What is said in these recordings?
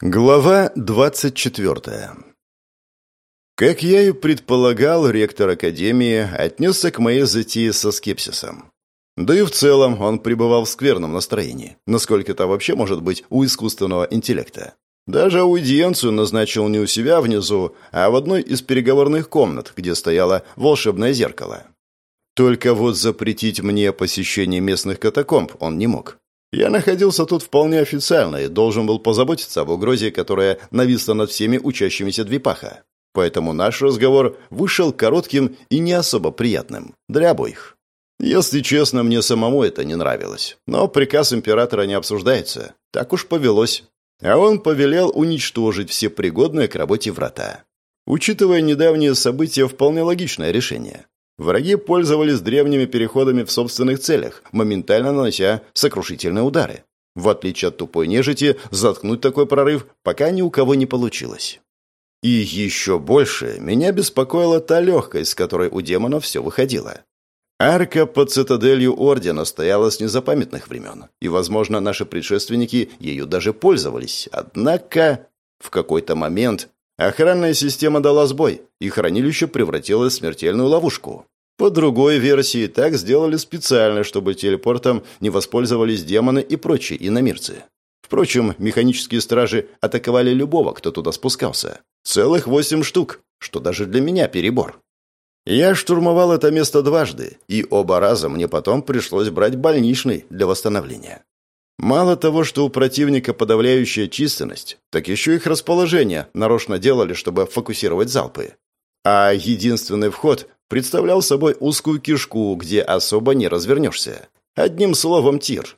Глава 24. Как я и предполагал, ректор Академии отнесся к моей затее со скепсисом. Да и в целом он пребывал в скверном настроении, насколько это вообще может быть у искусственного интеллекта. Даже аудиенцию назначил не у себя внизу, а в одной из переговорных комнат, где стояло волшебное зеркало. Только вот запретить мне посещение местных катакомб он не мог. Я находился тут вполне официально и должен был позаботиться об угрозе, которая нависла над всеми учащимися Двипаха. Поэтому наш разговор вышел коротким и не особо приятным для обоих. Если честно, мне самому это не нравилось. Но приказ императора не обсуждается. Так уж повелось. А он повелел уничтожить все пригодные к работе врата. Учитывая недавние события, вполне логичное решение. Враги пользовались древними переходами в собственных целях, моментально нанося сокрушительные удары. В отличие от тупой нежити, заткнуть такой прорыв пока ни у кого не получилось. И еще больше меня беспокоила та легкость, с которой у демона все выходило. Арка под цитаделью Ордена стояла с незапамятных времен, и, возможно, наши предшественники ею даже пользовались. Однако в какой-то момент Охранная система дала сбой, и хранилище превратилось в смертельную ловушку. По другой версии, так сделали специально, чтобы телепортом не воспользовались демоны и прочие иномирцы. Впрочем, механические стражи атаковали любого, кто туда спускался. Целых восемь штук, что даже для меня перебор. Я штурмовал это место дважды, и оба раза мне потом пришлось брать больничный для восстановления. Мало того, что у противника подавляющая численность, так еще их расположение нарочно делали, чтобы фокусировать залпы. А единственный вход представлял собой узкую кишку, где особо не развернешься. Одним словом, тир.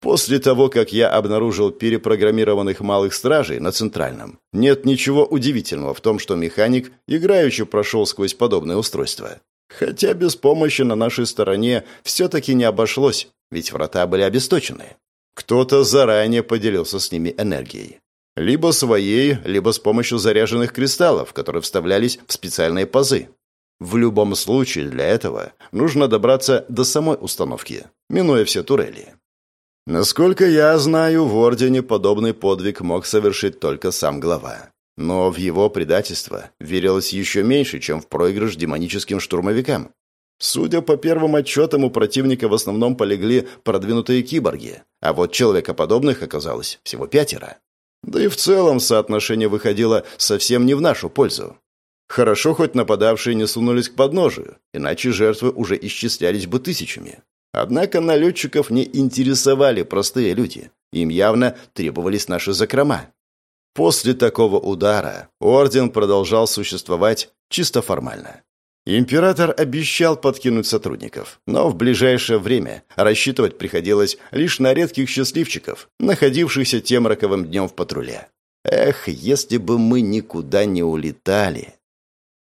После того, как я обнаружил перепрограммированных малых стражей на Центральном, нет ничего удивительного в том, что механик играючи прошел сквозь подобное устройство. Хотя без помощи на нашей стороне все-таки не обошлось, ведь врата были обесточены. Кто-то заранее поделился с ними энергией. Либо своей, либо с помощью заряженных кристаллов, которые вставлялись в специальные пазы. В любом случае для этого нужно добраться до самой установки, минуя все турели. Насколько я знаю, в Ордене подобный подвиг мог совершить только сам глава. Но в его предательство верилось еще меньше, чем в проигрыш демоническим штурмовикам. Судя по первым отчетам, у противника в основном полегли продвинутые киборги, а вот человекоподобных оказалось всего пятеро. Да и в целом соотношение выходило совсем не в нашу пользу. Хорошо, хоть нападавшие не сунулись к подножию, иначе жертвы уже исчислялись бы тысячами. Однако налетчиков не интересовали простые люди. Им явно требовались наши закрома. После такого удара Орден продолжал существовать чисто формально. Император обещал подкинуть сотрудников, но в ближайшее время рассчитывать приходилось лишь на редких счастливчиков, находившихся тем роковым днем в патруле. Эх, если бы мы никуда не улетали.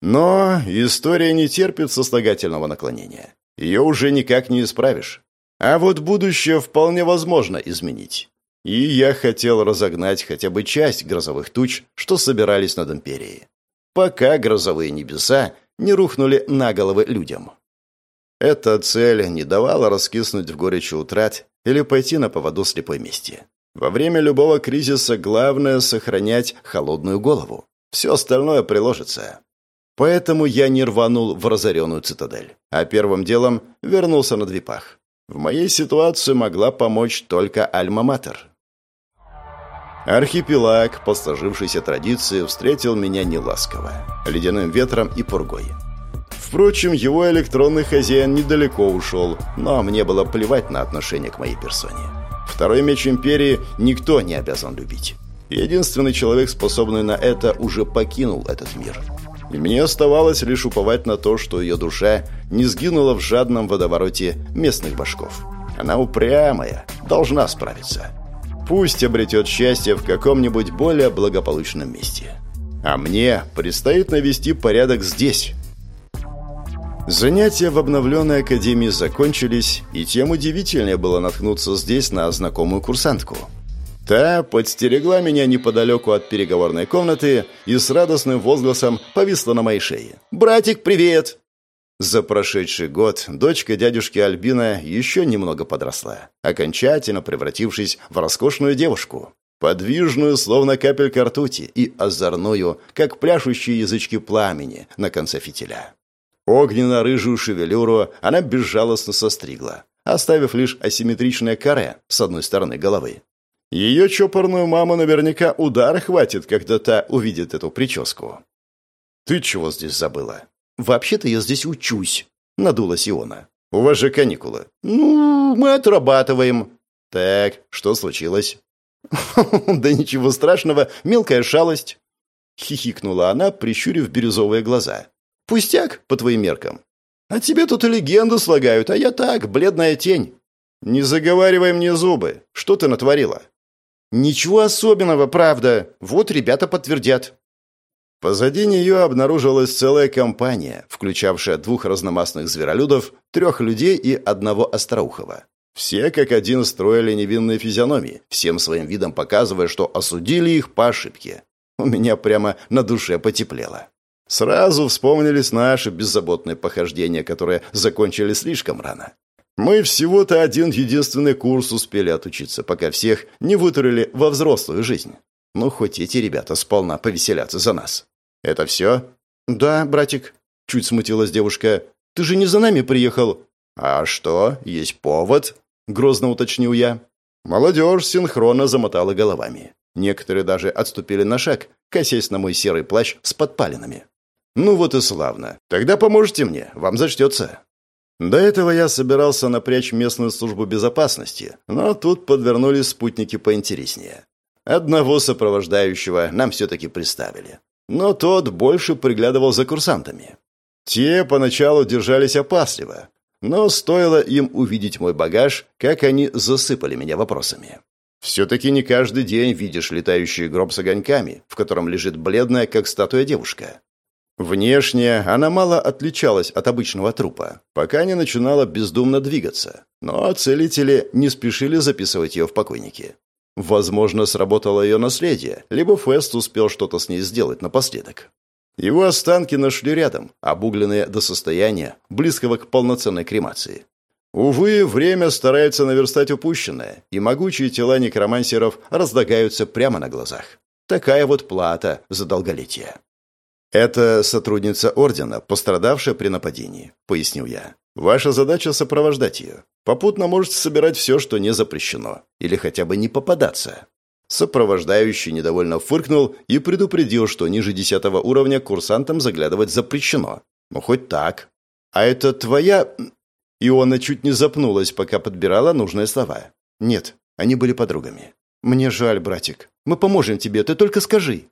Но история не терпит сослагательного наклонения. Ее уже никак не исправишь. А вот будущее вполне возможно изменить. И я хотел разогнать хотя бы часть грозовых туч, что собирались над империей. Пока грозовые небеса не рухнули на головы людям. Эта цель не давала раскиснуть в горечи утрат или пойти на поводу слепой мести. Во время любого кризиса главное — сохранять холодную голову. Все остальное приложится. Поэтому я не рванул в разоренную цитадель, а первым делом вернулся на Двипах. В моей ситуации могла помочь только Альма-Матер. Архипелаг, по сложившейся традиции, встретил меня неласково, ледяным ветром и пургой. Впрочем, его электронный хозяин недалеко ушел, но мне было плевать на отношение к моей персоне. Второй меч Империи никто не обязан любить. Единственный человек, способный на это, уже покинул этот мир. И мне оставалось лишь уповать на то, что ее душа не сгинула в жадном водовороте местных башков. Она упрямая, должна справиться. Пусть обретет счастье в каком-нибудь более благополучном месте. А мне предстоит навести порядок здесь. Занятия в обновленной академии закончились, и тем удивительнее было наткнуться здесь на знакомую курсантку. Та подстерегла меня неподалеку от переговорной комнаты и с радостным возгласом повисла на моей шее. «Братик, привет!» За прошедший год дочка дядюшки Альбина еще немного подросла, окончательно превратившись в роскошную девушку. подвижную, словно капелька ртути, и озорную, как пляшущие язычки пламени на конце фитиля. Огненно-рыжую шевелюру она безжалостно состригла, оставив лишь асимметричное каре с одной стороны головы. Ее чопорную маму наверняка удар хватит, когда та увидит эту прическу. «Ты чего здесь забыла?» «Вообще-то я здесь учусь», — надулась Иона. «У вас же каникулы». «Ну, мы отрабатываем». «Так, что случилось?» «Да ничего страшного, мелкая шалость», — хихикнула она, прищурив бирюзовые глаза. «Пустяк, по твоим меркам. А тебе тут и легенду слагают, а я так, бледная тень». «Не заговаривай мне зубы. Что ты натворила?» «Ничего особенного, правда. Вот ребята подтвердят». Позади нее обнаружилась целая компания, включавшая двух разномастных зверолюдов, трех людей и одного остроухого. Все как один строили невинные физиономии, всем своим видом показывая, что осудили их по ошибке. У меня прямо на душе потеплело. Сразу вспомнились наши беззаботные похождения, которые закончили слишком рано. Мы всего-то один единственный курс успели отучиться, пока всех не вытурили во взрослую жизнь. Ну, хоть эти ребята сполна повеселятся за нас. Это все? Да, братик. Чуть смутилась девушка. Ты же не за нами приехал. А что, есть повод? Грозно уточнил я. Молодежь синхронно замотала головами. Некоторые даже отступили на шаг, косясь на мой серый плащ с подпалинами. «Ну вот и славно. Тогда поможете мне, вам зачтется». До этого я собирался напрячь местную службу безопасности, но тут подвернулись спутники поинтереснее. Одного сопровождающего нам все-таки представили. Но тот больше приглядывал за курсантами. Те поначалу держались опасливо, но стоило им увидеть мой багаж, как они засыпали меня вопросами. Все-таки не каждый день видишь летающий гроб с огоньками, в котором лежит бледная, как статуя девушка. Внешне она мало отличалась от обычного трупа, пока не начинала бездумно двигаться, но целители не спешили записывать ее в покойники. Возможно, сработало ее наследие, либо Фест успел что-то с ней сделать напоследок. Его останки нашли рядом, обугленные до состояния, близкого к полноценной кремации. Увы, время старается наверстать упущенное, и могучие тела некромансеров разлагаются прямо на глазах. Такая вот плата за долголетие. «Это сотрудница Ордена, пострадавшая при нападении», — пояснил я. «Ваша задача — сопровождать ее. Попутно можете собирать все, что не запрещено. Или хотя бы не попадаться». Сопровождающий недовольно фыркнул и предупредил, что ниже десятого уровня курсантам заглядывать запрещено. Ну, хоть так. «А это твоя...» Иона чуть не запнулась, пока подбирала нужные слова. «Нет, они были подругами. Мне жаль, братик. Мы поможем тебе, ты только скажи».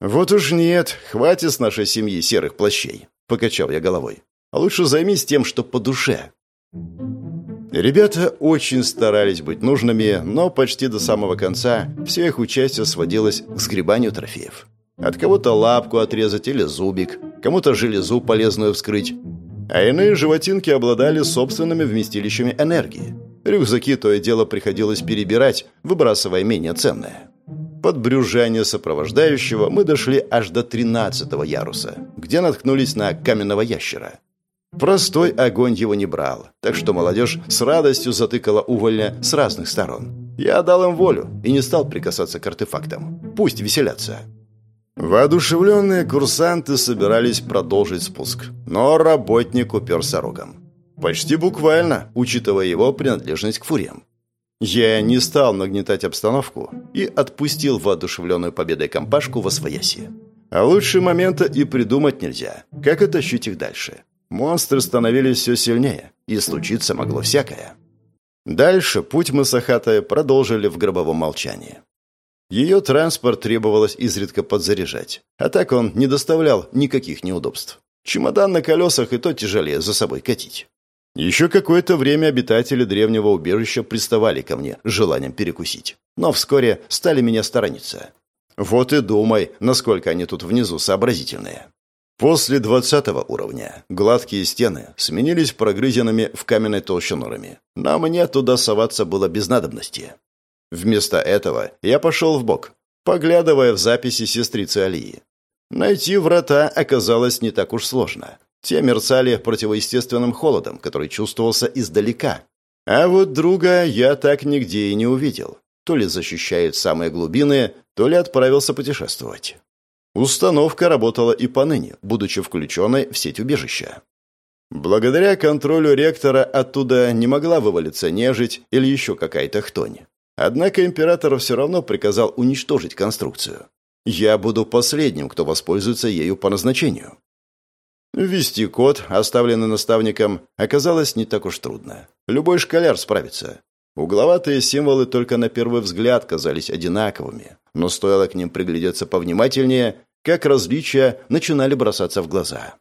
«Вот уж нет, хватит с нашей семьи серых плащей», — покачал я головой. «А лучше займись тем, что по душе». Ребята очень старались быть нужными, но почти до самого конца все их участие сводилось к сгребанию трофеев. От кого-то лапку отрезать или зубик, кому-то железу полезную вскрыть. А иные животинки обладали собственными вместилищами энергии. Рюкзаки то и дело приходилось перебирать, выбрасывая менее ценное. Под брюзжание сопровождающего мы дошли аж до тринадцатого яруса, где наткнулись на каменного ящера. Простой огонь его не брал, так что молодежь с радостью затыкала увольня с разных сторон. Я дал им волю и не стал прикасаться к артефактам. Пусть веселятся. Воодушевленные курсанты собирались продолжить спуск, но работник уперся рогом. Почти буквально, учитывая его принадлежность к фуриям. Я не стал нагнетать обстановку и отпустил воодушевленную победой компашку во свояси. А лучше момента и придумать нельзя. Как оттащить их дальше? Монстры становились все сильнее, и случиться могло всякое. Дальше путь мы с Ахатой продолжили в гробовом молчании. Ее транспорт требовалось изредка подзаряжать, а так он не доставлял никаких неудобств. Чемодан на колесах и то тяжелее за собой катить. Еще какое-то время обитатели древнего убежища приставали ко мне с желанием перекусить, но вскоре стали меня сторониться. Вот и думай, насколько они тут внизу сообразительные. После двадцатого уровня гладкие стены сменились прогрызенными в каменной толще норами. Но мне туда соваться было без надобности. Вместо этого я пошел в бок, поглядывая в записи сестрицы Алии. Найти врата оказалось не так уж сложно. Те мерцали противоестественным холодом, который чувствовался издалека. А вот друга я так нигде и не увидел. то ли защищает самые глубины, то ли отправился путешествовать. Установка работала и поныне, будучи включенной в сеть убежища. Благодаря контролю ректора оттуда не могла вывалиться нежить или еще какая-то хтонь. Однако император все равно приказал уничтожить конструкцию. Я буду последним, кто воспользуется ею по назначению. Ввести код, оставленный наставником, оказалось не так уж трудно. Любой школяр справится. Угловатые символы только на первый взгляд казались одинаковыми, но стоило к ним приглядеться повнимательнее, как различия начинали бросаться в глаза.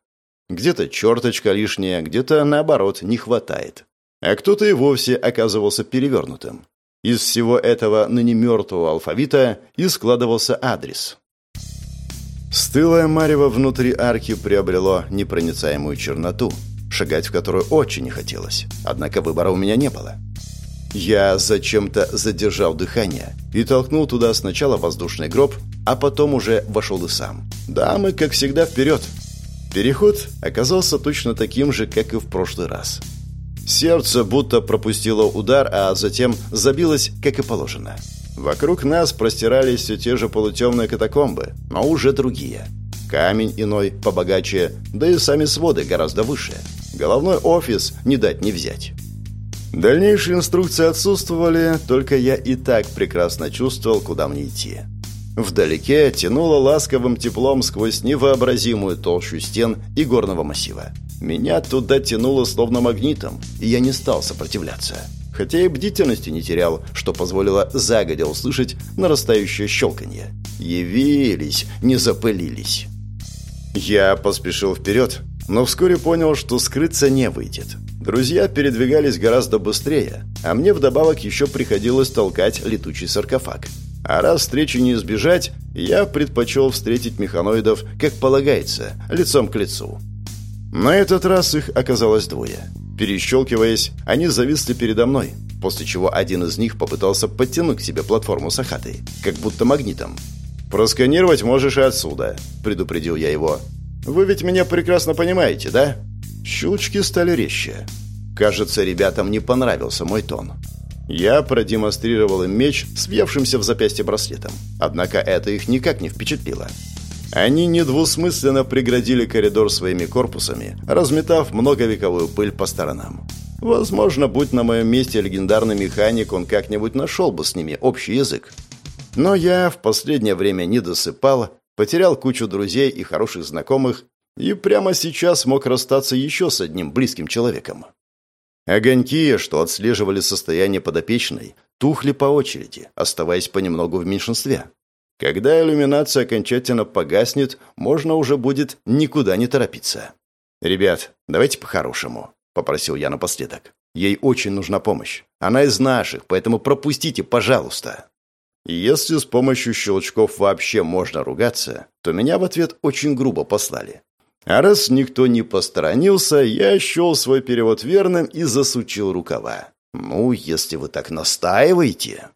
Где-то черточка лишняя, где-то, наоборот, не хватает. А кто-то и вовсе оказывался перевернутым. Из всего этого ныне мертвого алфавита и складывался адрес. Стылое марево внутри арки приобрело непроницаемую черноту, шагать в которую очень не хотелось. Однако выбора у меня не было. Я зачем-то задержал дыхание и толкнул туда сначала воздушный гроб, а потом уже вошел и сам. Да, мы, как всегда, вперед. Переход оказался точно таким же, как и в прошлый раз. Сердце будто пропустило удар, а затем забилось, как и положено. Вокруг нас простирались все те же полутемные катакомбы, но уже другие. Камень иной, побогаче, да и сами своды гораздо выше. Головной офис не дать не взять. Дальнейшие инструкции отсутствовали, только я и так прекрасно чувствовал, куда мне идти. Вдалеке тянуло ласковым теплом сквозь невообразимую толщу стен и горного массива. Меня туда тянуло словно магнитом, и я не стал сопротивляться. Хотя и бдительности не терял, что позволило загодя услышать нарастающее щелканье. Явились, не запылились. Я поспешил вперед, но вскоре понял, что скрыться не выйдет. Друзья передвигались гораздо быстрее, а мне вдобавок еще приходилось толкать летучий саркофаг. А раз встречи не избежать, я предпочел встретить механоидов, как полагается, лицом к лицу. На этот раз их оказалось двое. Перещелкиваясь, они зависли передо мной, после чего один из них попытался подтянуть к себе платформу с ахатой, как будто магнитом. «Просканировать можешь и отсюда», — предупредил я его. «Вы ведь меня прекрасно понимаете, да?» Щелчки стали резче. Кажется, ребятам не понравился мой тон. Я продемонстрировал им меч с въевшимся в запястье браслетом. Однако это их никак не впечатлило. Они недвусмысленно преградили коридор своими корпусами, разметав многовековую пыль по сторонам. Возможно, будь на моем месте легендарный механик, он как-нибудь нашел бы с ними общий язык. Но я в последнее время не досыпал, потерял кучу друзей и хороших знакомых и прямо сейчас мог расстаться еще с одним близким человеком. Огоньки, что отслеживали состояние подопечной, тухли по очереди, оставаясь понемногу в меньшинстве. Когда иллюминация окончательно погаснет, можно уже будет никуда не торопиться. «Ребят, давайте по-хорошему», — попросил я напоследок. «Ей очень нужна помощь. Она из наших, поэтому пропустите, пожалуйста». Если с помощью щелчков вообще можно ругаться, то меня в ответ очень грубо послали. А раз никто не посторонился, я счел свой перевод верным и засучил рукава. «Ну, если вы так настаиваете...»